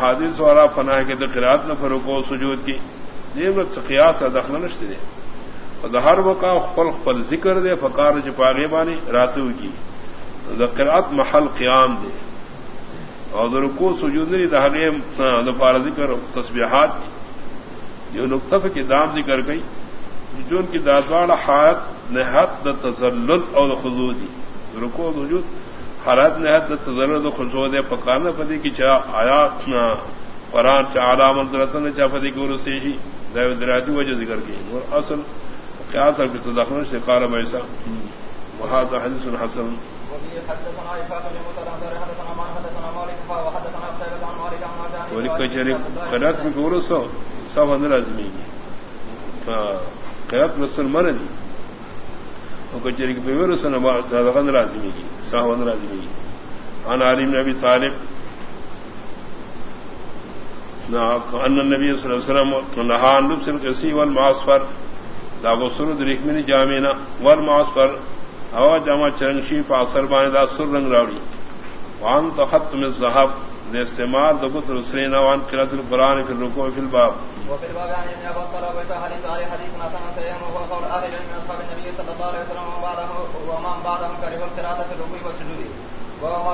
حادث والا فنا کے دقرات نہ فرق سجود کی۔ یہ قیاس دخل نشتے دے۔ ہر وقا خپل خپل ذکر دے فکار چپاگے بانی راتو کی۔ ذکرات محل قیام دے۔ اور رکو سجود نہیں دہاگے دفار ذکر تصبیحات کی جو نقطف کی دام ذکر گئی جو ان کی دادوان حالت نہت د تزل اور خزو دی۔ رکو وجود حالت نہت د تزل خزو دے پکانا پتی کی چاہ آیا قرآن چاہ علامت رتن چاہ پتی کی ورسی دیو دراتی وجہ ذکر کی۔ اور اصل کیا تھا کہ تدخل سے قال ایسا وہاں تو حدیث حسن خیرات میں گور سو سب اندر آدمی کی خیرات میں سن کی پیور سن کی نبی طالب ان النبی صلی اللہ علیہ وسلم نہا لبس القسی والمعصفر دا غسل درخمین جامعنا والمعصفر او جامع چرنگشی پا اثر بانے دا سر رنگ راوڑی وان تخط من الزہب استعمال دا بطر نوان قرات القرآن فی الرکوع فی الباب. وفي الباب يعني ابن عباس قال ويتا حديث علي حديث حسن سيئا وهو قول اهل العلم من اصحاب النبي صلى الله عليه وسلم ومن بعدهم كره القراءه في الركوع والسجود